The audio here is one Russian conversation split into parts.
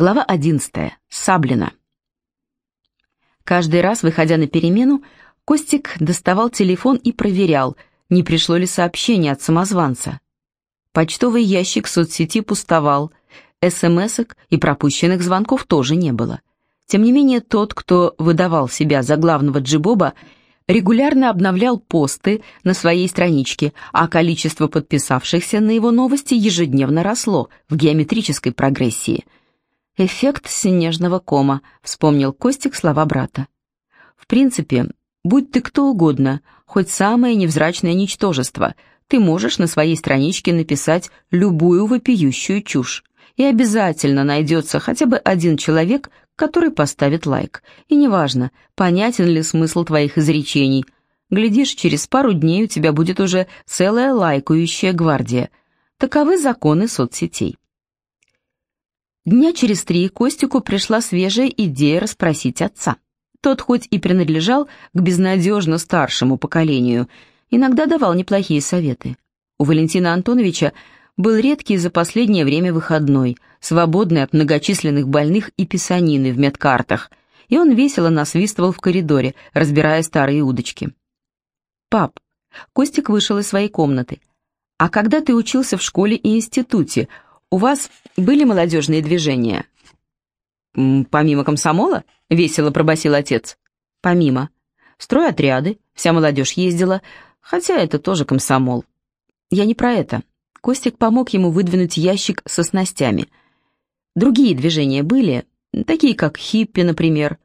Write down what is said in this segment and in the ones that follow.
Глава 11. Саблина. Каждый раз, выходя на перемену, Костик доставал телефон и проверял, не пришло ли сообщение от самозванца. Почтовый ящик соцсети пустовал, СМСок и пропущенных звонков тоже не было. Тем не менее, тот, кто выдавал себя за главного джибоба, регулярно обновлял посты на своей страничке, а количество подписавшихся на его новости ежедневно росло в геометрической прогрессии – «Эффект снежного кома», — вспомнил Костик слова брата. «В принципе, будь ты кто угодно, хоть самое невзрачное ничтожество, ты можешь на своей страничке написать любую вопиющую чушь, и обязательно найдется хотя бы один человек, который поставит лайк. И неважно, понятен ли смысл твоих изречений. Глядишь, через пару дней у тебя будет уже целая лайкающая гвардия. Таковы законы соцсетей. Дня через три Костику пришла свежая идея расспросить отца. Тот хоть и принадлежал к безнадежно старшему поколению, иногда давал неплохие советы. У Валентина Антоновича был редкий за последнее время выходной, свободный от многочисленных больных и писанины в медкартах, и он весело насвистывал в коридоре, разбирая старые удочки. «Пап», — Костик вышел из своей комнаты, «а когда ты учился в школе и институте, у вас были молодежные движения?» «Помимо комсомола?» — весело пробасил отец. «Помимо. Стройотряды, вся молодежь ездила, хотя это тоже комсомол. Я не про это. Костик помог ему выдвинуть ящик со снастями. Другие движения были, такие как хиппи, например.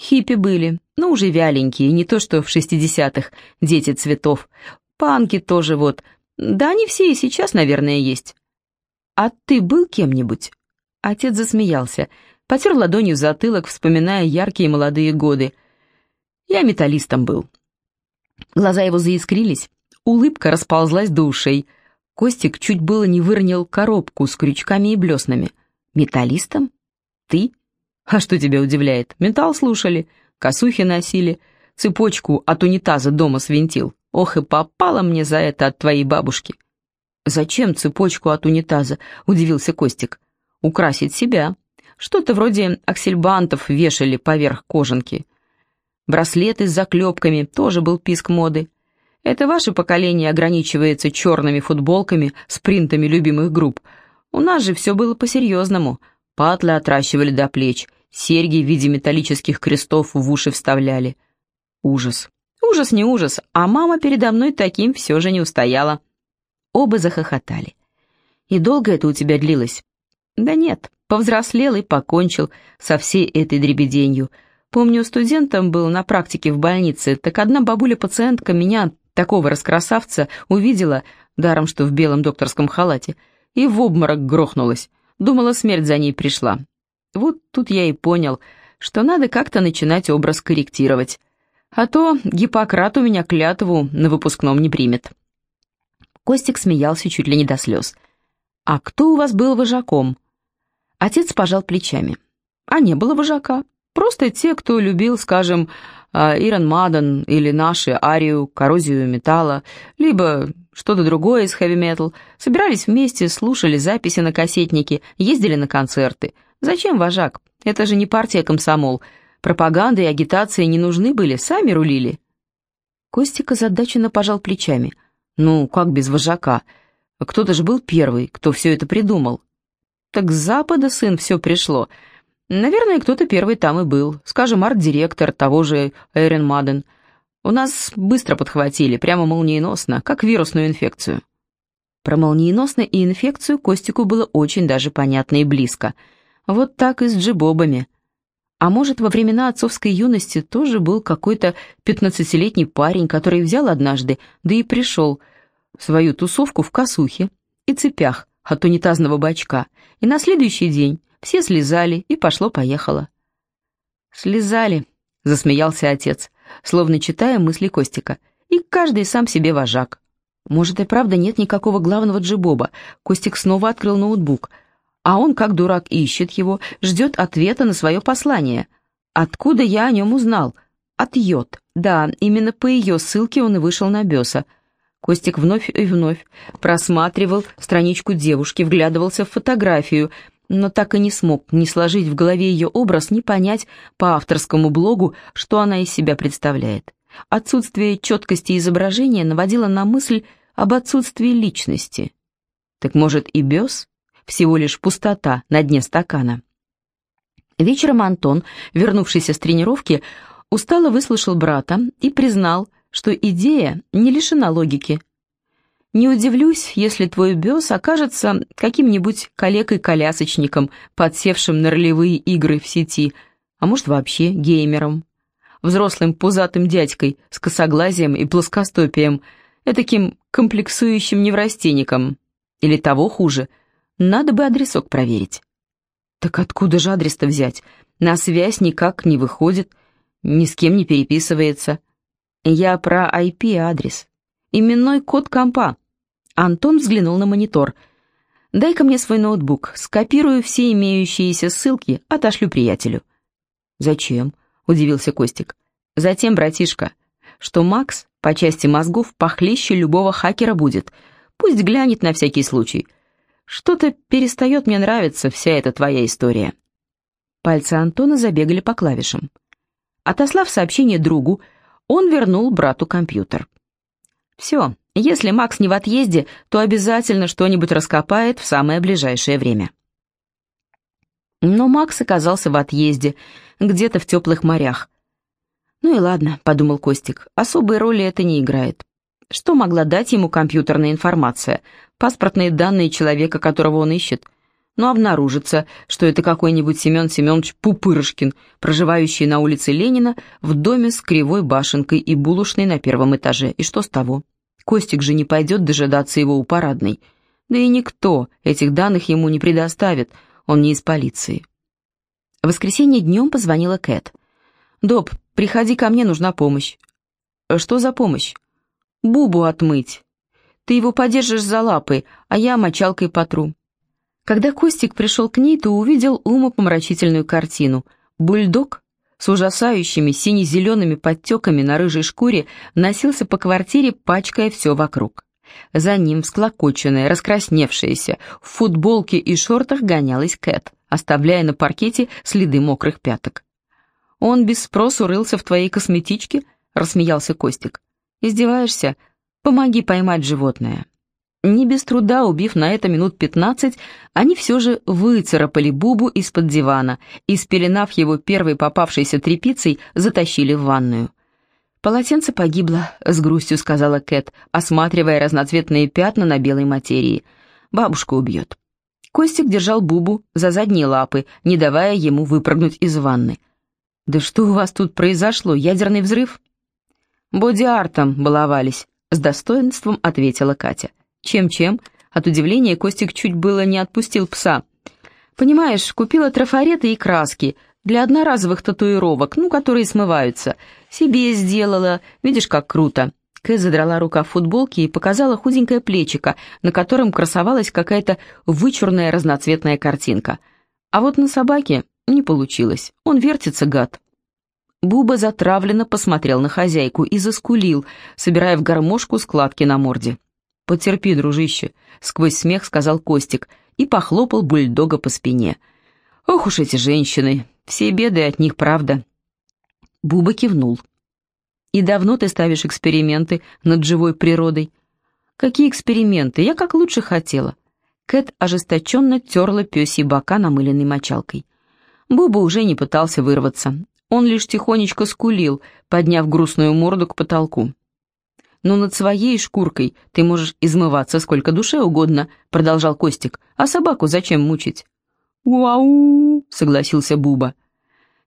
Хиппи были, но уже вяленькие, не то что в шестидесятых, дети цветов. Панки тоже вот. Да они все и сейчас, наверное, есть. «А ты был кем-нибудь?» Отец засмеялся, потер ладонью затылок, вспоминая яркие молодые годы. «Я металлистом был». Глаза его заискрились, улыбка расползлась до ушей. Костик чуть было не выронил коробку с крючками и блеснами. «Металлистом? Ты? А что тебя удивляет? Металл слушали, косухи носили, цепочку от унитаза дома свинтил. Ох и попало мне за это от твоей бабушки». «Зачем цепочку от унитаза?» — удивился Костик. «Украсить себя. Что-то вроде аксельбантов вешали поверх кожанки. Браслеты с заклепками тоже был писк моды. Это ваше поколение ограничивается черными футболками с принтами любимых групп. У нас же все было по-серьезному. Патлы отращивали до плеч, серьги в виде металлических крестов в уши вставляли. Ужас. Ужас не ужас, а мама передо мной таким все же не устояла». Оба захохотали. «И долго это у тебя длилось?» «Да нет, повзрослел и покончил со всей этой дребеденью. Помню, студентом был на практике в больнице, так одна бабуля-пациентка меня, такого раскрасавца, увидела, даром что в белом докторском халате, и в обморок грохнулась. Думала, смерть за ней пришла. Вот тут я и понял, что надо как-то начинать образ корректировать. А то Гиппократ у меня клятву на выпускном не примет». Костик смеялся чуть ли не до слез. «А кто у вас был вожаком?» Отец пожал плечами. «А не было вожака. Просто те, кто любил, скажем, а, Ирон Маден или наши Арию, коррозию металла, либо что-то другое из хэви-метал, собирались вместе, слушали записи на кассетнике, ездили на концерты. Зачем вожак? Это же не партия комсомол. Пропаганда и агитация не нужны были, сами рулили». Костик озадаченно пожал плечами – ну, как без вожака? Кто-то же был первый, кто все это придумал. Так с запада, сын, все пришло. Наверное, кто-то первый там и был. Скажем, арт-директор того же Эрин Маден. У нас быстро подхватили, прямо молниеносно, как вирусную инфекцию. Про молниеносно и инфекцию Костику было очень даже понятно и близко. Вот так и с джибобами. А может, во времена отцовской юности тоже был какой-то пятнадцатилетний парень, который взял однажды, да и пришел в свою тусовку в косухе и цепях от унитазного бачка, и на следующий день все слезали, и пошло-поехало. «Слезали», — засмеялся отец, словно читая мысли Костика, «и каждый сам себе вожак». Может, и правда нет никакого главного джибоба. Костик снова открыл ноутбук — а он, как дурак, ищет его, ждет ответа на свое послание. Откуда я о нем узнал? От Йод. Да, именно по ее ссылке он и вышел на Беса. Костик вновь и вновь просматривал страничку девушки, вглядывался в фотографию, но так и не смог ни сложить в голове ее образ, ни понять по авторскому блогу, что она из себя представляет. Отсутствие четкости изображения наводило на мысль об отсутствии личности. Так может и бес? Всего лишь пустота на дне стакана. Вечером Антон, вернувшийся с тренировки, устало выслушал брата и признал, что идея не лишена логики. Не удивлюсь, если твой бес окажется каким-нибудь калекой-колясочником, подсевшим на ролевые игры в сети, а может вообще геймером. Взрослым пузатым дядькой с косоглазием и плоскостопием, этаким комплексующим неврастенником. Или того хуже, надо бы адресок проверить. Так откуда же адрес-то взять? На связь никак не выходит, ни с кем не переписывается. Я про IP-адрес. Именной код компа. Антон взглянул на монитор. «Дай-ка мне свой ноутбук, скопирую все имеющиеся ссылки, отошлю приятелю». «Зачем?» — удивился Костик. «Затем, братишка, что Макс по части мозгов похлеще любого хакера будет. Пусть глянет на всякий случай. Что-то перестает мне нравиться вся эта твоя история». Пальцы Антона забегали по клавишам. Отослав сообщение другу, он вернул брату компьютер. «Все, если Макс не в отъезде, то обязательно что-нибудь раскопает в самое ближайшее время». Но Макс оказался в отъезде, где-то в теплых морях. «Ну и ладно», — подумал Костик, — «особой роли это не играет. Что могла дать ему компьютерная информация? Паспортные данные человека, которого он ищет? Но обнаружится, что это какой-нибудь Семен Семенович Пупырышкин, проживающий на улице Ленина в доме с кривой башенкой и булочной на первом этаже. И что с того? Костик же не пойдет дожидаться его у парадной. Да и никто этих данных ему не предоставит, он не из полиции. В воскресенье днем позвонила Кэт. «Доб, приходи ко мне, нужна помощь». «Что за помощь?» Бубу отмыть. Ты его подержишь за лапы, а я мочалкой потру». Когда Костик пришел к ней, то увидел умопомрачительную картину. Бульдог с ужасающими сине-зелеными подтеками на рыжей шкуре носился по квартире, пачкая все вокруг. За ним, всклокоченная, раскрасневшаяся, в футболке и шортах гонялась Кэт, оставляя на паркете следы мокрых пяток. «Он без спросу рылся в твоей косметичке?» — рассмеялся Костик. Издеваешься? Помоги поймать животное». Не без труда, убив на это минут пятнадцать, они все же выцарапали Бубу из-под дивана и, спеленав его первой попавшейся тряпицей, затащили в ванную. «Полотенце погибло», — с грустью сказала Кэт, осматривая разноцветные пятна на белой материи. «Бабушка убьет». Костик держал Бубу за задние лапы, не давая ему выпрыгнуть из ванны. «Да что у вас тут произошло? Ядерный взрыв?» «Боди-артом баловались», — с достоинством ответила Катя. «Чем-чем?» От удивления Костик чуть было не отпустил пса. «Понимаешь, купила трафареты и краски для одноразовых татуировок, ну, которые смываются. Себе сделала, видишь, как круто». Кэ задрала рука в футболке и показала худенькое плечико, на котором красовалась какая-то вычурная разноцветная картинка. А вот на собаке не получилось, он вертится, гад. Буба затравленно посмотрел на хозяйку и заскулил, собирая в гармошку складки на морде. «Потерпи, дружище», — сквозь смех сказал Костик и похлопал бульдога по спине. «Ох уж эти женщины, все беды от них, правда». Буба кивнул. «И давно ты ставишь эксперименты над живой природой?» «Какие эксперименты? Я как лучше хотела». Кэт ожесточенно терла пёсьи бока намыленной мочалкой. Буба уже не пытался вырваться. Он лишь тихонечко скулил, подняв грустную морду к потолку. «Но над своей шкуркой ты можешь измываться сколько душе угодно», — продолжал Костик. «А собаку зачем мучить?» «Уау!» — согласился Буба.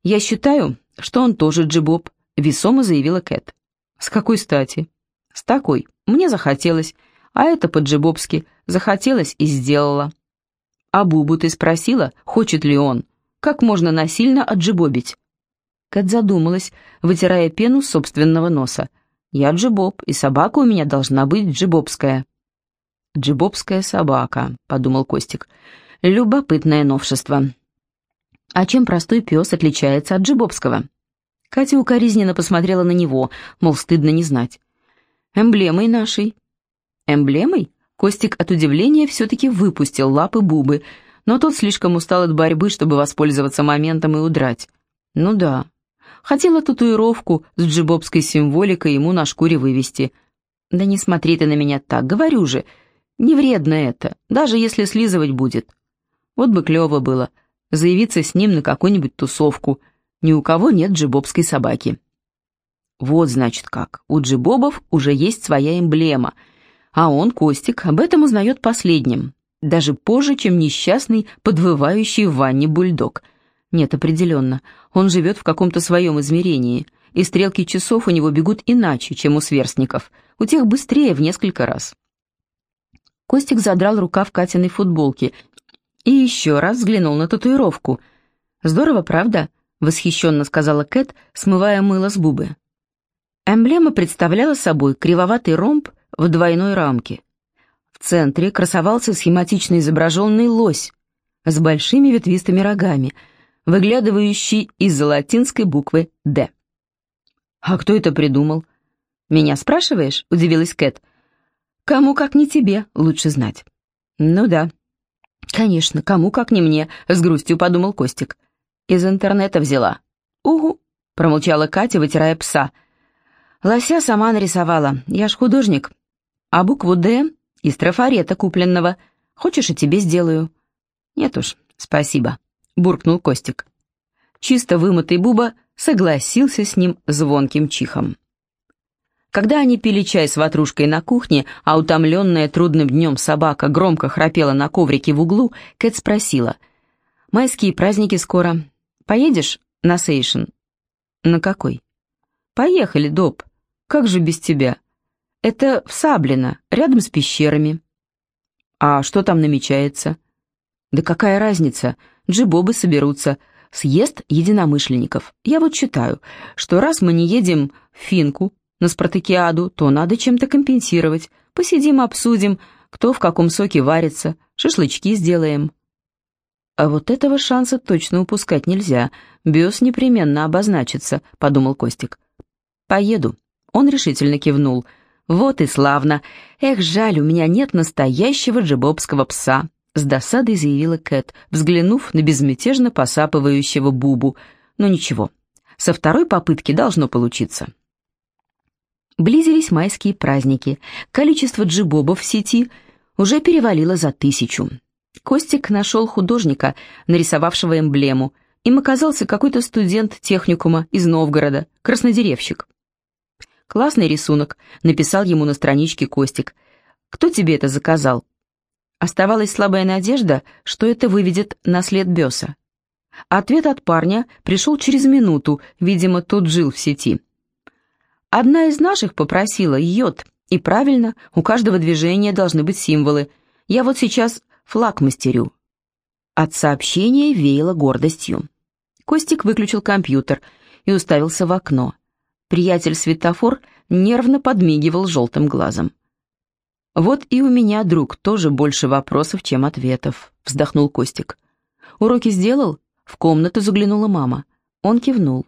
«Я считаю, что он тоже джибоб», — весомо заявила Кэт. «С какой стати?» «С такой. Мне захотелось. А это по-джибобски. Захотелось и сделала». «А Бубу ты спросила, хочет ли он? Как можно насильно отджибобить?» Кэт задумалась, вытирая пену собственного носа. «Я джибоб, и собака у меня должна быть джибобская». «Джибобская собака», — подумал Костик. «Любопытное новшество». «А чем простой пес отличается от джибобского?» Катя укоризненно посмотрела на него, мол, стыдно не знать. «Эмблемой нашей». «Эмблемой?» Костик от удивления все-таки выпустил лапы Бубы, но тот слишком устал от борьбы, чтобы воспользоваться моментом и удрать. Ну да. Хотела татуировку с джибобской символикой ему на шкуре вывести. Да не смотри ты на меня так, говорю же. Не вредно это, даже если слизывать будет. Вот бы клево было, заявиться с ним на какую-нибудь тусовку. Ни у кого нет джибобской собаки. Вот значит как, у джибобов уже есть своя эмблема, а он, Костик, об этом узнает последним, даже позже, чем несчастный, подвывающий в ванне бульдог. Нет, определенно, он живет в каком-то своем измерении, и стрелки часов у него бегут иначе, чем у сверстников, у тех быстрее в несколько раз. Костик задрал рукав Катиной футболки и еще раз взглянул на татуировку. «Здорово, правда?» — восхищенно сказала Кэт, смывая мыло с губы. Эмблема представляла собой кривоватый ромб в двойной рамке. В центре красовался схематично изображенный лось с большими ветвистыми рогами, выглядывающий из-за латинской буквы «Д». «А кто это придумал?» «Меня спрашиваешь?» — удивилась Кэт. «Кому, как не тебе, лучше знать». «Ну да». «Конечно, кому, как не мне», — с грустью подумал Костик. «Из интернета взяла». «Угу», — промолчала Катя, вытирая пса. «Лося сама нарисовала, я ж художник. А букву «Д» из трафарета купленного. Хочешь, и тебе сделаю?» «Нет уж, спасибо», — буркнул Костик. Чисто вымытый Буба согласился с ним звонким чихом. Когда они пили чай с ватрушкой на кухне, а утомленная трудным днем собака громко храпела на коврике в углу, Кэт спросила. «Майские праздники скоро. Поедешь на Сейшн?» «На какой?» «Поехали, Доб. Как же без тебя?» «Это в Саблино, рядом с пещерами». «А что там намечается?» «Да какая разница? Джибобы соберутся. Съезд единомышленников. Я вот считаю, что раз мы не едем в Финку, на спартакиаду, то надо чем-то компенсировать. Посидим, обсудим, кто в каком соке варится, шашлычки сделаем. А вот этого шанса точно упускать нельзя. Бес непременно обозначится, подумал Костик. Поеду. Он решительно кивнул. Вот и славно. Эх, жаль, у меня нет настоящего джебобского пса. С досадой заявила Кэт, взглянув на безмятежно посапывающего Бубу. Но ничего, со второй попытки должно получиться. Близились майские праздники. Количество джибобов в сети уже перевалило за тысячу. Костик нашел художника, нарисовавшего эмблему. Им оказался какой-то студент техникума из Новгорода, краснодеревщик. «Классный рисунок», — написал ему на страничке Костик. «Кто тебе это заказал?» Оставалась слабая надежда, что это выведет на след Беса. Ответ от парня пришел через минуту, видимо, тот жил в сети. Одна из наших попросила йод. И правильно, у каждого движения должны быть символы. Я вот сейчас флаг мастерю. От сообщения веяло гордостью. Костик выключил компьютер и уставился в окно. Приятель-светофор нервно подмигивал желтым глазом. «Вот и у меня, друг, тоже больше вопросов, чем ответов», — вздохнул Костик. «Уроки сделал?» — в комнату заглянула мама. Он кивнул.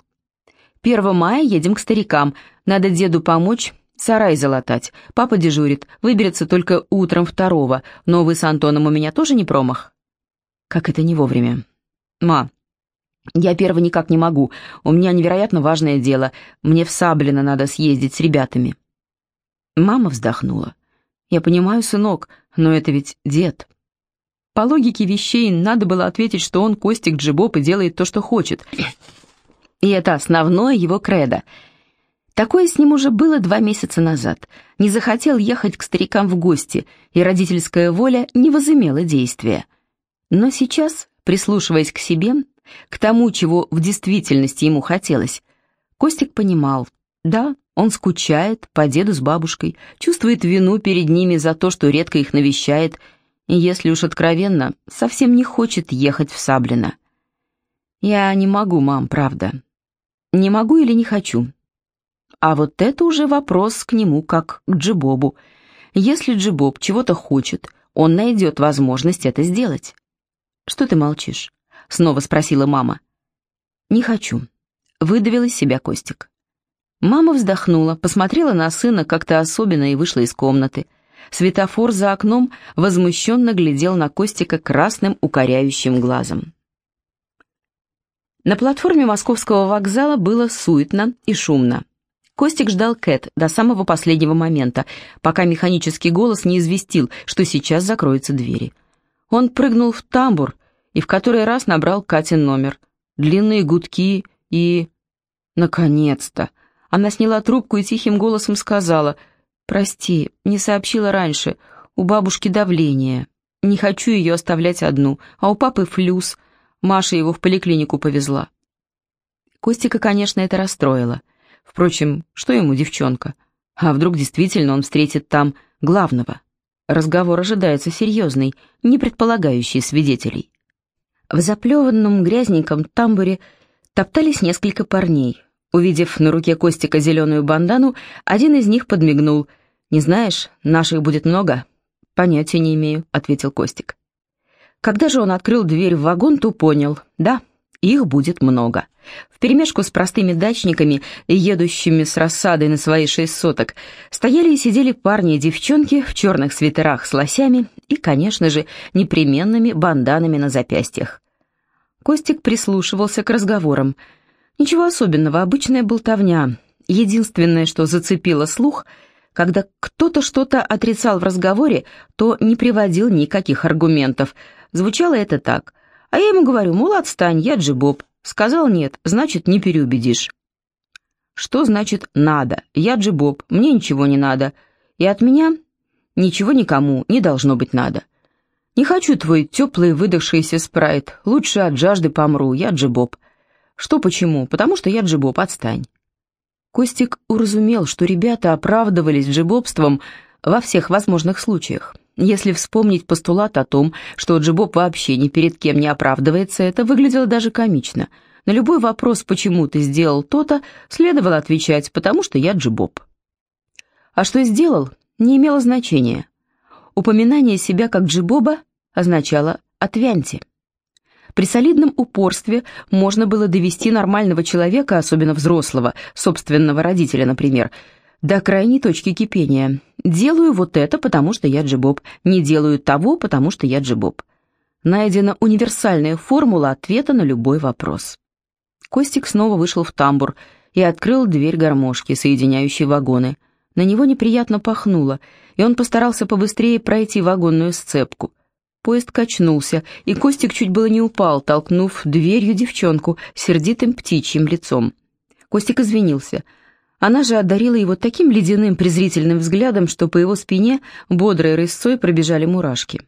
1 мая едем к старикам. Надо деду помочь сарай залатать. Папа дежурит, выберется только утром второго, но вы с Антоном у меня тоже не промах?» «Как это не вовремя?» «Ма, я первый никак не могу. У меня невероятно важное дело. Мне в Саблино надо съездить с ребятами». Мама вздохнула. «Я понимаю, сынок, но это ведь дед». По логике вещей надо было ответить, что он Костик Джибоп и делает то, что хочет. И это основное его кредо. Такое с ним уже было два месяца назад. Не захотел ехать к старикам в гости, и родительская воля не возымела действия. Но сейчас, прислушиваясь к себе, к тому, чего в действительности ему хотелось, Костик понимал, да, он скучает по деду с бабушкой, чувствует вину перед ними за то, что редко их навещает, и, если уж откровенно, совсем не хочет ехать в Саблино. «Я не могу, мам, правда. Не могу или не хочу? А вот это уже вопрос к нему, как к Джибобу. Если Джибоб чего-то хочет, он найдет возможность это сделать. «Что ты молчишь?» — снова спросила мама. «Не хочу», — выдавил из себя Костик. Мама вздохнула, посмотрела на сына как-то особенно и вышла из комнаты. Светофор за окном возмущенно глядел на Костика красным укоряющим глазом. На платформе московского вокзала было суетно и шумно. Костик ждал Кэт до самого последнего момента, пока механический голос не известил, что сейчас закроются двери. Он прыгнул в тамбур и в который раз набрал Катин номер. Длинные гудки и... Наконец-то! Она сняла трубку и тихим голосом сказала, «Прости, не сообщила раньше, у бабушки давление. Не хочу ее оставлять одну, а у папы флюс. Маша его в поликлинику повезла». Костика, конечно, это расстроило. Впрочем, что ему девчонка? А вдруг действительно он встретит там главного? Разговор ожидается серьезный, не предполагающий свидетелей. В заплеванном грязненьком тамбуре топтались несколько парней. Увидев на руке Костика зеленую бандану, один из них подмигнул. «Не знаешь, наших будет много?» «Понятия не имею», — ответил Костик. Когда же он открыл дверь в вагон, то понял. Да, их будет много. Вперемешку с простыми дачниками, едущими с рассадой на свои шесть соток, стояли и сидели парни и девчонки в черных свитерах с лосями и, конечно же, непременными банданами на запястьях. Костик прислушивался к разговорам. Ничего особенного, обычная болтовня. Единственное, что зацепило слух, когда кто-то что-то отрицал в разговоре, то не приводил никаких аргументов. Звучало это так. А я ему говорю, мол, отстань, я Джибоб. Сказал нет, значит, не переубедишь. Что значит «надо»? Я Джибоб, мне ничего не надо. И от меня ничего никому не должно быть надо. Не хочу твой теплый выдохшийся спрайт. Лучше от жажды помру, я Джибоб. Что почему? Потому что я Джибоб, отстань. Костик уразумел, что ребята оправдывались джибобством во всех возможных случаях. Если вспомнить постулат о том, что Джибоб вообще ни перед кем не оправдывается, это выглядело даже комично. На любой вопрос, почему ты сделал то-то, следовало отвечать, потому что я Джибоб. А что сделал, не имело значения. Упоминание себя как Джибоба означало «отвяньте». При солидном упорстве можно было довести нормального человека, особенно взрослого, собственного родителя, например, до крайней точки кипения. Делаю вот это, потому что я джибоб. Не делаю того, потому что я джибоб. Найдена универсальная формула ответа на любой вопрос. Костик снова вышел в тамбур и открыл дверь гармошки, соединяющей вагоны. На него неприятно пахнуло, и он постарался побыстрее пройти вагонную сцепку. Поезд качнулся, и Костик чуть было не упал, толкнув дверью девчонку сердитым птичьим лицом. Костик извинился — она же одарила его таким ледяным презрительным взглядом, что по его спине бодрой рысцой пробежали мурашки.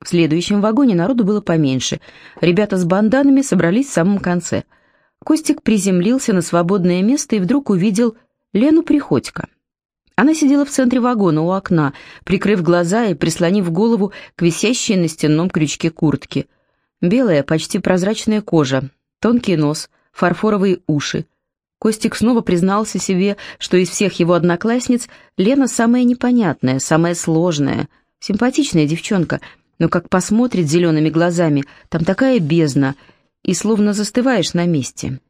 В следующем вагоне народу было поменьше. Ребята с банданами собрались в самом конце. Костик приземлился на свободное место и вдруг увидел Лену Приходько. Она сидела в центре вагона у окна, прикрыв глаза и прислонив голову к висящей на стенном крючке куртки. Белая, почти прозрачная кожа, тонкий нос, фарфоровые уши, Костик снова признался себе, что из всех его одноклассниц Лена самая непонятная, самая сложная. Симпатичная девчонка, но как посмотрит зелеными глазами, там такая бездна, и словно застываешь на месте.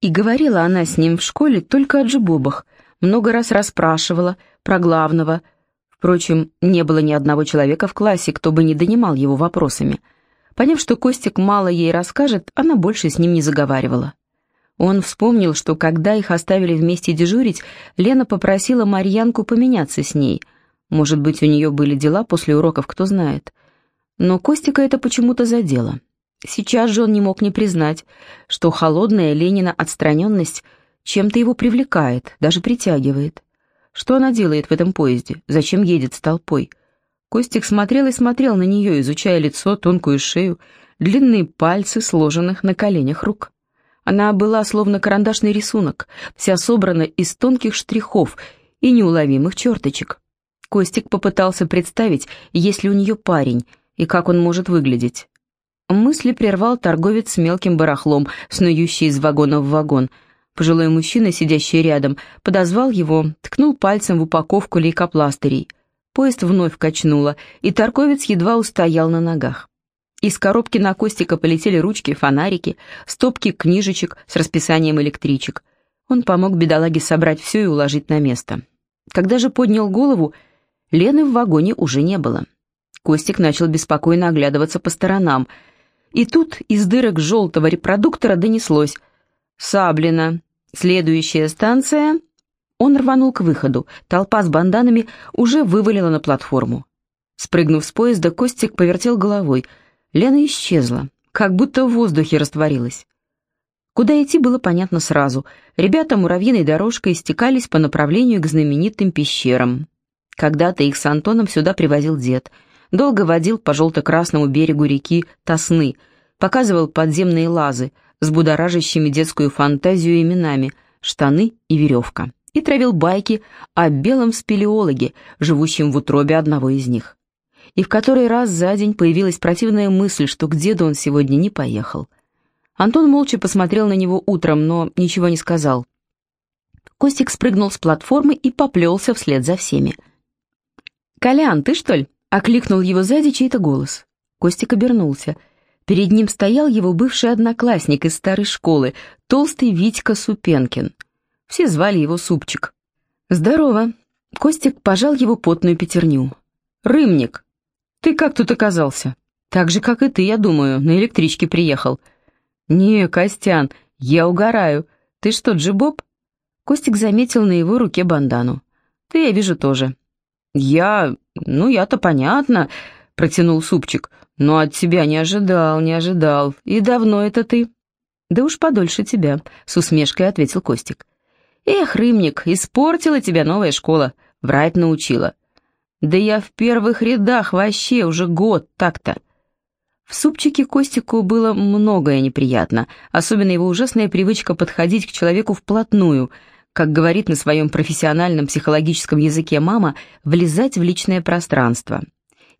И говорила она с ним в школе только о джибобах, много раз расспрашивала про главного. Впрочем, не было ни одного человека в классе, кто бы не донимал его вопросами. Поняв, что Костик мало ей расскажет, она больше с ним не заговаривала. Он вспомнил, что когда их оставили вместе дежурить, Лена попросила Марьянку поменяться с ней. Может быть, у нее были дела после уроков, кто знает. Но Костика это почему-то задело. Сейчас же он не мог не признать, что холодная Ленина отстраненность чем-то его привлекает, даже притягивает. Что она делает в этом поезде? Зачем едет с толпой? Костик смотрел и смотрел на нее, изучая лицо, тонкую шею, длинные пальцы, сложенных на коленях рук. Она была словно карандашный рисунок, вся собрана из тонких штрихов и неуловимых черточек. Костик попытался представить, есть ли у нее парень, и как он может выглядеть. Мысли прервал торговец с мелким барахлом, снующий из вагона в вагон. Пожилой мужчина, сидящий рядом, подозвал его, ткнул пальцем в упаковку лейкопластырей. Поезд вновь качнуло, и торговец едва устоял на ногах. Из коробки на Костика полетели ручки, фонарики, стопки книжечек с расписанием электричек. Он помог бедолаге собрать все и уложить на место. Когда же поднял голову, Лены в вагоне уже не было. Костик начал беспокойно оглядываться по сторонам. И тут из дырок желтого репродуктора донеслось «Саблина. Следующая станция...» Он рванул к выходу. Толпа с банданами уже вывалила на платформу. Спрыгнув с поезда, Костик повертел головой. Лена исчезла, как будто в воздухе растворилась. Куда идти было понятно сразу. Ребята муравьиной дорожкой стекались по направлению к знаменитым пещерам. Когда-то их с Антоном сюда привозил дед. Долго водил по желто-красному берегу реки Тосны, показывал подземные лазы с будоражащими детскую фантазию именами «Штаны» и «Веревка» и травил байки о белом спелеологе, живущем в утробе одного из них. И в который раз за день появилась противная мысль, что к деду он сегодня не поехал. Антон молча посмотрел на него утром, но ничего не сказал. Костик спрыгнул с платформы и поплелся вслед за всеми. «Колян, ты что ли?» — окликнул его сзади чей-то голос. Костик обернулся. Перед ним стоял его бывший одноклассник из старой школы, толстый Витька Супенкин. Все звали его Супчик. «Здорово!» — Костик пожал его потную пятерню. «Рымник, ты как тут оказался?» «Так же, как и ты, я думаю, на электричке приехал». «Не, Костян, я угораю. Ты что, джибоб?» Костик заметил на его руке бандану. «Ты, я вижу, тоже». «Я... ну, я-то понятно», — протянул супчик. «Но от тебя не ожидал, не ожидал. И давно это ты?» «Да уж подольше тебя», — с усмешкой ответил Костик. «Эх, Рымник, испортила тебя новая школа, врать научила». «Да я в первых рядах вообще уже год так-то». В супчике Костику было многое неприятно, особенно его ужасная привычка подходить к человеку вплотную, как говорит на своем профессиональном психологическом языке мама, влезать в личное пространство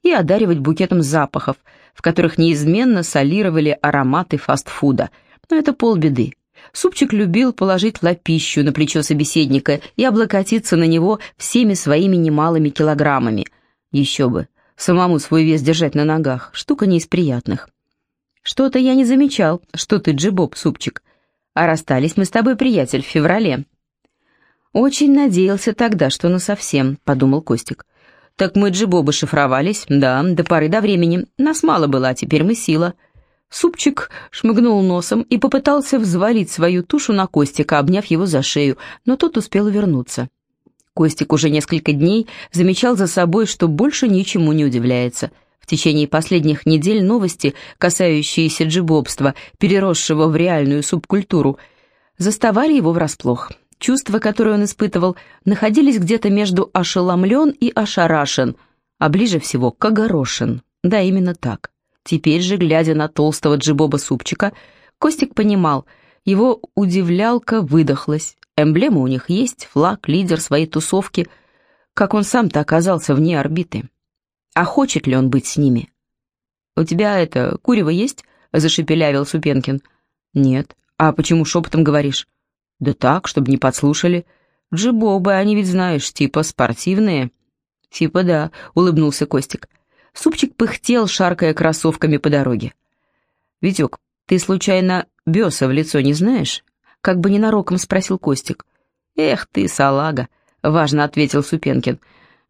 и одаривать букетом запахов, в которых неизменно солировали ароматы фастфуда. Но это полбеды. Супчик любил положить лапищу на плечо собеседника и облокотиться на него всеми своими немалыми килограммами. Еще бы, Самому свой вес держать на ногах — штука не из приятных. Что-то я не замечал, что ты джибоб, супчик. А расстались мы с тобой, приятель, в феврале. Очень надеялся тогда, что насовсем, — подумал Костик. Так мы джибобы шифровались, да, до поры до времени. Нас мало было, а теперь мы сила. Супчик шмыгнул носом и попытался взвалить свою тушу на Костика, обняв его за шею, но тот успел вернуться. Костик уже несколько дней замечал за собой, что больше ничему не удивляется. В течение последних недель новости, касающиеся джибобства, переросшего в реальную субкультуру, заставали его врасплох. Чувства, которые он испытывал, находились где-то между ошеломлен и ошарашен, а ближе всего к огорошен. Да, именно так. Теперь же, глядя на толстого джибоба-супчика, Костик понимал, его удивлялка выдохлась, Эмблема у них есть, флаг, лидер своей тусовки. Как он сам-то оказался вне орбиты? А хочет ли он быть с ними? «У тебя это, курево есть?» — зашепелявил Супенкин. «Нет. А почему шепотом говоришь?» «Да так, чтобы не подслушали. Джибобы, они ведь, знаешь, типа спортивные». «Типа да», — улыбнулся Костик. Супчик пыхтел, шаркая кроссовками по дороге. «Витек, ты случайно Беса в лицо не знаешь?» Как бы ненароком спросил Костик. «Эх ты, салага!» — важно ответил Супенкин.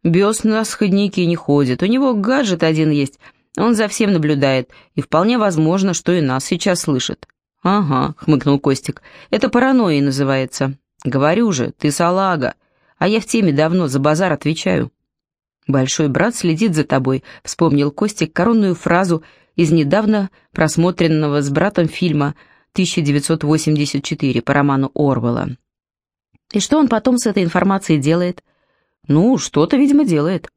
«Бес на сходники не ходит, у него гаджет один есть, он за всем наблюдает, и вполне возможно, что и нас сейчас слышит». «Ага», — хмыкнул Костик, — «это паранойей называется». «Говорю же, ты салага, а я в теме давно за базар отвечаю». «Большой брат следит за тобой», — вспомнил Костик коронную фразу из недавно просмотренного с братом фильма 1984 по роману Орвелла. И что он потом с этой информацией делает? Ну, что-то, видимо, делает.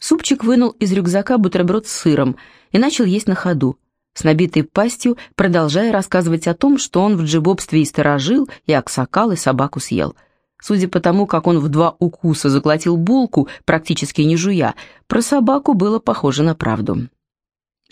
Супчик вынул из рюкзака бутерброд с сыром и начал есть на ходу, с набитой пастью, продолжая рассказывать о том, что он в джибобстве и сторожил, и аксакал, и собаку съел. Судя по тому, как он в два укуса заглотил булку, практически не жуя, про собаку было похоже на правду.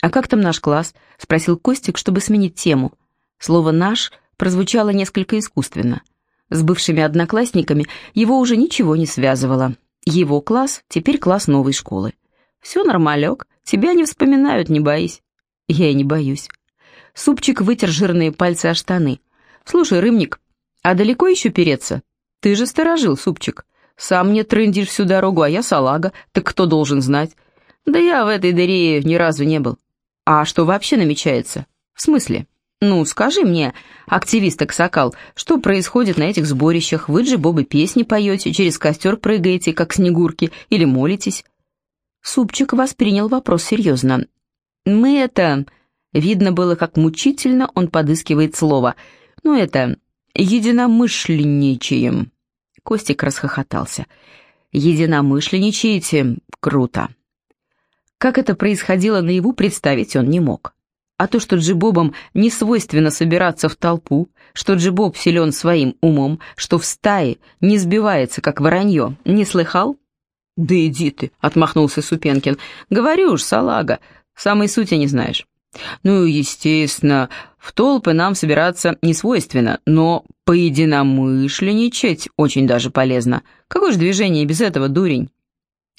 «А как там наш класс?» — спросил Костик, чтобы сменить тему. Слово «наш» прозвучало несколько искусственно. С бывшими одноклассниками его уже ничего не связывало. Его класс теперь класс новой школы. «Все нормалек, тебя не вспоминают, не боись». «Я и не боюсь». Супчик вытер жирные пальцы о штаны. «Слушай, Рымник, а далеко еще переться? Ты же сторожил, Супчик. Сам мне трындишь всю дорогу, а я салага, так кто должен знать? Да я в этой дыре ни разу не был. А что вообще намечается? В смысле? Ну, скажи мне, активист Аксакал, что происходит на этих сборищах? Вы же бобы песни поете, через костер прыгаете, как снегурки, или молитесь? Супчик воспринял вопрос серьезно. Мы это... Видно было, как мучительно он подыскивает слово. Ну это... единомышленничаем. Костик расхохотался. «Единомышленничаете? Круто!» Как это происходило наяву, представить он не мог. А то, что Джибобам не свойственно собираться в толпу, что Джибоб силен своим умом, что в стае не сбивается, как воронье, не слыхал? «Да иди ты», — отмахнулся Супенкин. «Говорю уж, салага, самой сути не знаешь». «Ну, естественно, в толпы нам собираться не свойственно, но поединомышленничать очень даже полезно. Какое же движение без этого, дурень?»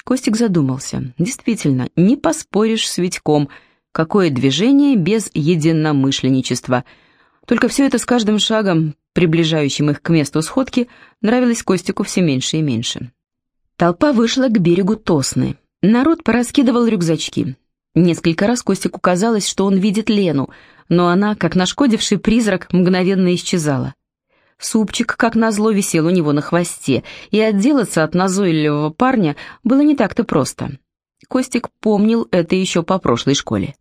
Костик задумался. Действительно, не поспоришь с Витьком. Какое движение без единомышленничества? Только все это с каждым шагом, приближающим их к месту сходки, нравилось Костику все меньше и меньше. Толпа вышла к берегу Тосны. Народ пораскидывал рюкзачки. Несколько раз Костику казалось, что он видит Лену, но она, как нашкодивший призрак, мгновенно исчезала. Супчик, как назло, висел у него на хвосте, и отделаться от назойливого парня было не так-то просто. Костик помнил это еще по прошлой школе.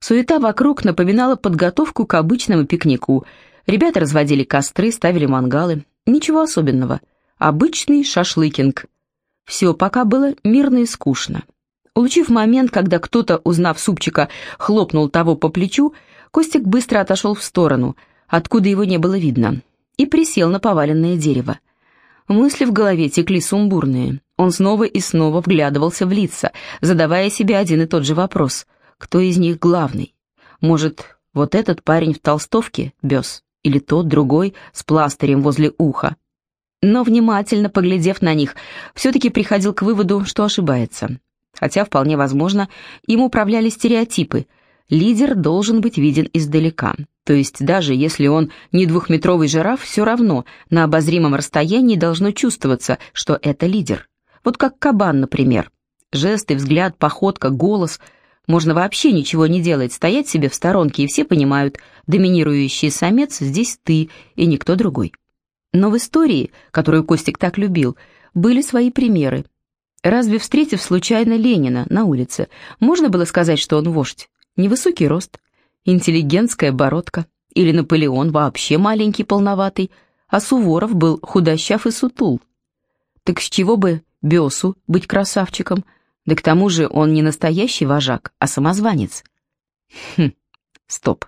Суета вокруг напоминала подготовку к обычному пикнику. Ребята разводили костры, ставили мангалы. Ничего особенного. Обычный шашлыкинг. Все пока было мирно и скучно. Улучив момент, когда кто-то, узнав супчика, хлопнул того по плечу, Костик быстро отошел в сторону, откуда его не было видно, и присел на поваленное дерево. Мысли в голове текли сумбурные. Он снова и снова вглядывался в лица, задавая себе один и тот же вопрос. Кто из них главный? Может, вот этот парень в толстовке, бес, или тот, другой, с пластырем возле уха? Но, внимательно поглядев на них, все-таки приходил к выводу, что ошибается хотя вполне возможно, им управляли стереотипы. Лидер должен быть виден издалека. То есть даже если он не двухметровый жираф, все равно на обозримом расстоянии должно чувствоваться, что это лидер. Вот как кабан, например. Жесты, взгляд, походка, голос. Можно вообще ничего не делать, стоять себе в сторонке, и все понимают, доминирующий самец здесь ты и никто другой. Но в истории, которую Костик так любил, были свои примеры, Разве, встретив случайно Ленина на улице, можно было сказать, что он вождь? Невысокий рост, интеллигентская бородка, или Наполеон вообще маленький, полноватый, а Суворов был худощав и сутул. Так с чего бы Бесу быть красавчиком? Да к тому же он не настоящий вожак, а самозванец. Хм, стоп.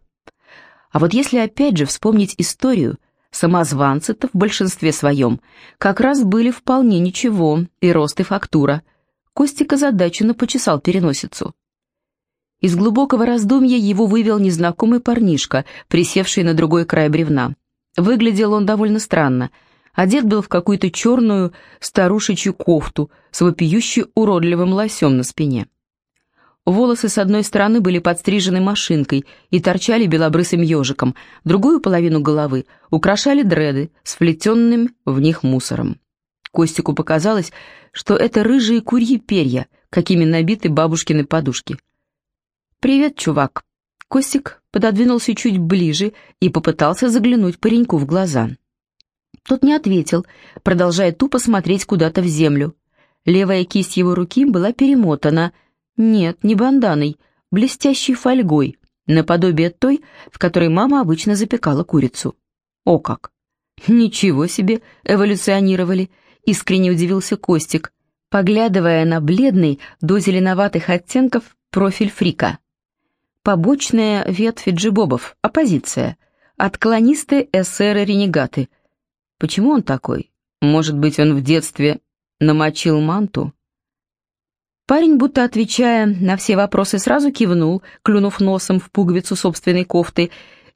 А вот если опять же вспомнить историю, Самозванцы-то в большинстве своем как раз были вполне ничего, и рост, и фактура. Костик озадаченно почесал переносицу. Из глубокого раздумья его вывел незнакомый парнишка, присевший на другой край бревна. Выглядел он довольно странно. Одет был в какую-то черную старушечью кофту с вопиюще уродливым лосем на спине. Волосы с одной стороны были подстрижены машинкой и торчали белобрысым ежиком, другую половину головы украшали дреды с вплетенным в них мусором. Костику показалось, что это рыжие курьи перья, какими набиты бабушкины подушки. «Привет, чувак!» Костик пододвинулся чуть ближе и попытался заглянуть пареньку в глаза. Тот не ответил, продолжая тупо смотреть куда-то в землю. Левая кисть его руки была перемотана — нет, не банданой, блестящей фольгой, наподобие той, в которой мама обычно запекала курицу. О как! Ничего себе, эволюционировали, искренне удивился Костик, поглядывая на бледный до зеленоватых оттенков профиль фрика. Побочная ветвь джибобов, оппозиция, отклонисты эсеры-ренегаты. Почему он такой? Может быть, он в детстве намочил манту? Парень, будто отвечая на все вопросы, сразу кивнул, клюнув носом в пуговицу собственной кофты,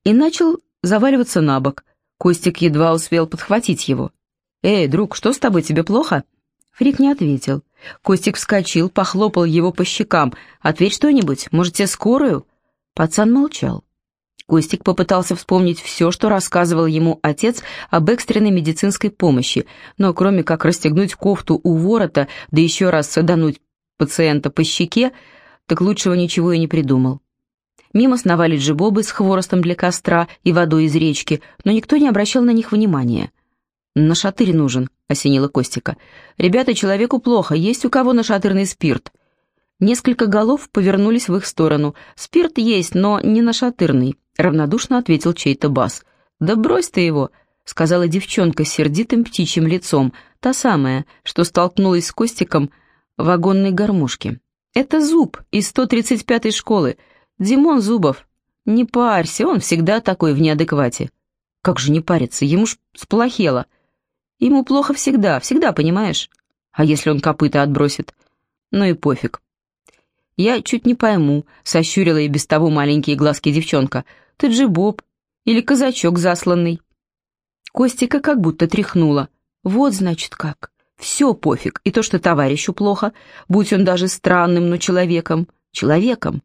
и начал заваливаться на бок. Костик едва успел подхватить его. «Эй, друг, что с тобой, тебе плохо?» Фрик не ответил. Костик вскочил, похлопал его по щекам. «Ответь что-нибудь, может, тебе скорую?» Пацан молчал. Костик попытался вспомнить все, что рассказывал ему отец об экстренной медицинской помощи, но кроме как расстегнуть кофту у ворота, да еще раз садануть пациента по щеке, так лучшего ничего и не придумал. Мимо сновали джибобы с хворостом для костра и водой из речки, но никто не обращал на них внимания. «На шатырь нужен», — осенила Костика. «Ребята, человеку плохо, есть у кого нашатырный спирт?» Несколько голов повернулись в их сторону. «Спирт есть, но не нашатырный», — равнодушно ответил чей-то бас. «Да брось ты его», — сказала девчонка с сердитым птичьим лицом, та самая, что столкнулась с Костиком вагонной гармошке. «Это Зуб из 135-й школы. Димон Зубов. Не парься, он всегда такой в неадеквате». «Как же не париться, ему ж сплохело». Ему плохо всегда, всегда, понимаешь? А если он копыта отбросит? Ну и пофиг. Я чуть не пойму, сощурила и без того маленькие глазки девчонка. Ты же Боб или казачок засланный. Костика как будто тряхнула. Вот, значит, как. Все пофиг, и то, что товарищу плохо, будь он даже странным, но человеком. Человеком.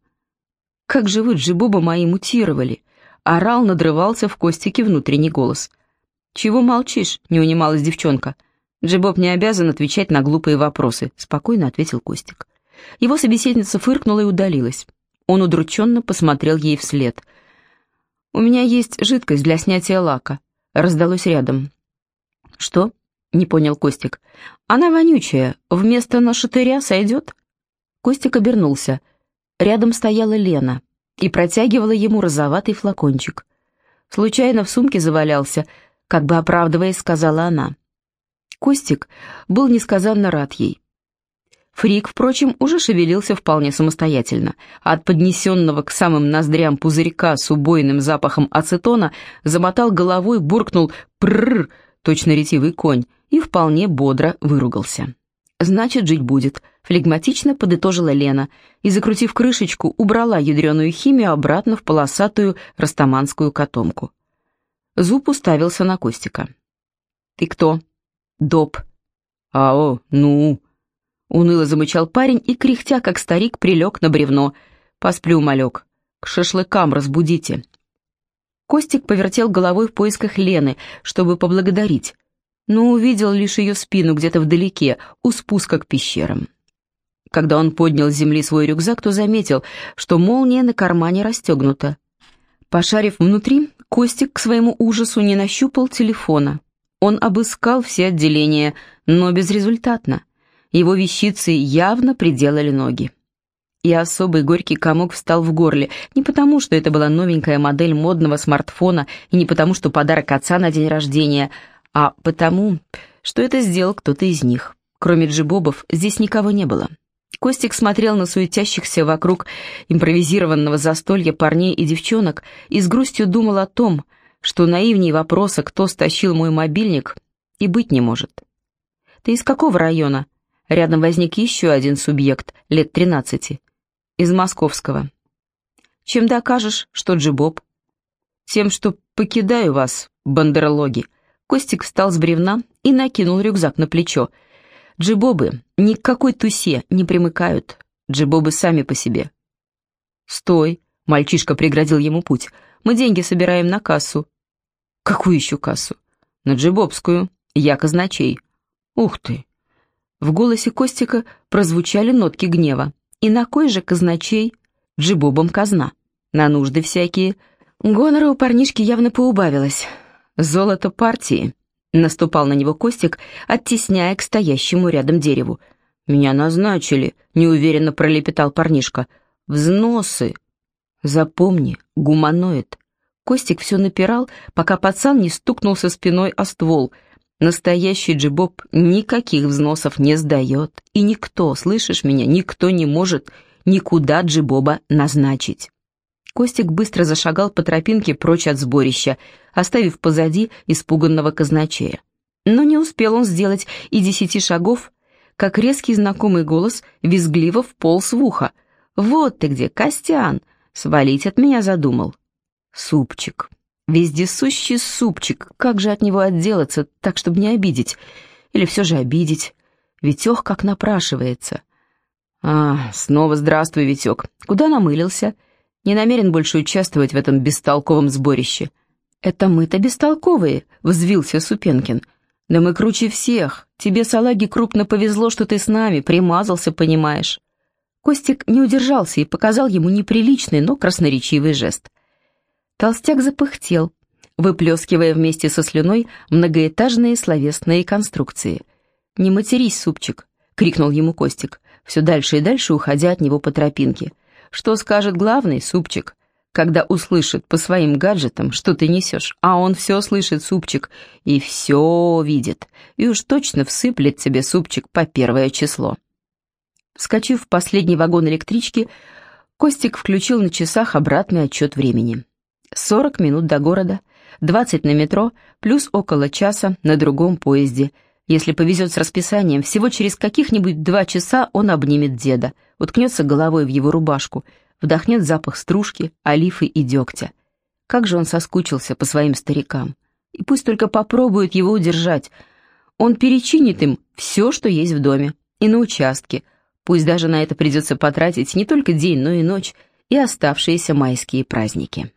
Как же вы, Джибоба, мои мутировали. Орал, надрывался в Костике внутренний голос — «Чего молчишь?» — не унималась девчонка. «Джибоб не обязан отвечать на глупые вопросы», — спокойно ответил Костик. Его собеседница фыркнула и удалилась. Он удрученно посмотрел ей вслед. «У меня есть жидкость для снятия лака», — раздалось рядом. «Что?» — не понял Костик. «Она вонючая. Вместо нашатыря сойдет?» Костик обернулся. Рядом стояла Лена и протягивала ему розоватый флакончик. Случайно в сумке завалялся — как бы оправдываясь, сказала она. Костик был несказанно рад ей. Фрик, впрочем, уже шевелился вполне самостоятельно. От поднесенного к самым ноздрям пузырька с убойным запахом ацетона замотал головой, буркнул «прррр», точно ретивый конь, и вполне бодро выругался. «Значит, жить будет», — флегматично подытожила Лена и, закрутив крышечку, убрала ядреную химию обратно в полосатую растаманскую котомку. Зуб уставился на Костика. «Ты кто?» «Доп». «Ао, ну?» Уныло замычал парень и, кряхтя, как старик, прилег на бревно. «Посплю, малек. К шашлыкам разбудите». Костик повертел головой в поисках Лены, чтобы поблагодарить, но увидел лишь ее спину где-то вдалеке, у спуска к пещерам. Когда он поднял с земли свой рюкзак, то заметил, что молния на кармане расстегнута. Пошарив внутри, Костик к своему ужасу не нащупал телефона. Он обыскал все отделения, но безрезультатно. Его вещицы явно приделали ноги. И особый горький комок встал в горле, не потому, что это была новенькая модель модного смартфона, и не потому, что подарок отца на день рождения, а потому, что это сделал кто-то из них. Кроме джибобов, здесь никого не было. Костик смотрел на суетящихся вокруг импровизированного застолья парней и девчонок и с грустью думал о том, что наивней вопроса «кто стащил мой мобильник» и быть не может. «Ты из какого района?» Рядом возник еще один субъект, лет тринадцати. Из московского. «Чем докажешь, что Джибоб?» «Тем, что покидаю вас, бандерлоги». Костик встал с бревна и накинул рюкзак на плечо – Джибобы ни к какой тусе не примыкают. Джибобы сами по себе. «Стой!» — мальчишка преградил ему путь. «Мы деньги собираем на кассу». «Какую еще кассу?» «На джибобскую. Я казначей». «Ух ты!» В голосе Костика прозвучали нотки гнева. «И на кой же казначей? Джибобом казна. На нужды всякие». Гонора у парнишки явно поубавилось. «Золото партии». Наступал на него Костик, оттесняя к стоящему рядом дереву. «Меня назначили», — неуверенно пролепетал парнишка. «Взносы». «Запомни, гуманоид». Костик все напирал, пока пацан не стукнулся спиной о ствол. Настоящий джибоб никаких взносов не сдает. И никто, слышишь меня, никто не может никуда джибоба назначить. Костик быстро зашагал по тропинке прочь от сборища, оставив позади испуганного казначея. Но не успел он сделать и десяти шагов, как резкий знакомый голос визгливо вполз в ухо. «Вот ты где, Костян! Свалить от меня задумал!» «Супчик! Вездесущий супчик! Как же от него отделаться, так, чтобы не обидеть? Или все же обидеть? Витек как напрашивается!» «А, снова здравствуй, Витек! Куда намылился?» Не намерен больше участвовать в этом бестолковом сборище». «Это мы-то бестолковые», — взвился Супенкин. «Да мы круче всех. Тебе, салаги, крупно повезло, что ты с нами, примазался, понимаешь». Костик не удержался и показал ему неприличный, но красноречивый жест. Толстяк запыхтел, выплескивая вместе со слюной многоэтажные словесные конструкции. «Не матерись, супчик!» — крикнул ему Костик, все дальше и дальше уходя от него по тропинке. «Что скажет главный, супчик?» когда услышит по своим гаджетам, что ты несешь, а он все слышит, супчик, и все видит, и уж точно всыплет тебе супчик по первое число. Вскочив в последний вагон электрички, Костик включил на часах обратный отчет времени. 40 минут до города, 20 на метро, плюс около часа на другом поезде. Если повезет с расписанием, всего через каких-нибудь два часа он обнимет деда, уткнется головой в его рубашку – вдохнет запах стружки, олифы и дегтя. Как же он соскучился по своим старикам. И пусть только попробуют его удержать. Он перечинит им все, что есть в доме, и на участке. Пусть даже на это придется потратить не только день, но и ночь, и оставшиеся майские праздники.